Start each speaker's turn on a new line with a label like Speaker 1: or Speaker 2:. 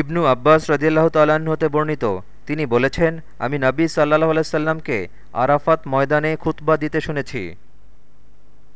Speaker 1: ইবনু আব্বাস রদিয়াল্লাহ তাল্লাহ্ন হতে বর্ণিত। তিনি বলেছেন, আমি নবী সাল্লাহ আলাইসাল্লামকে আরাফাত ময়দানে খুতবা দিতে শুনেছি।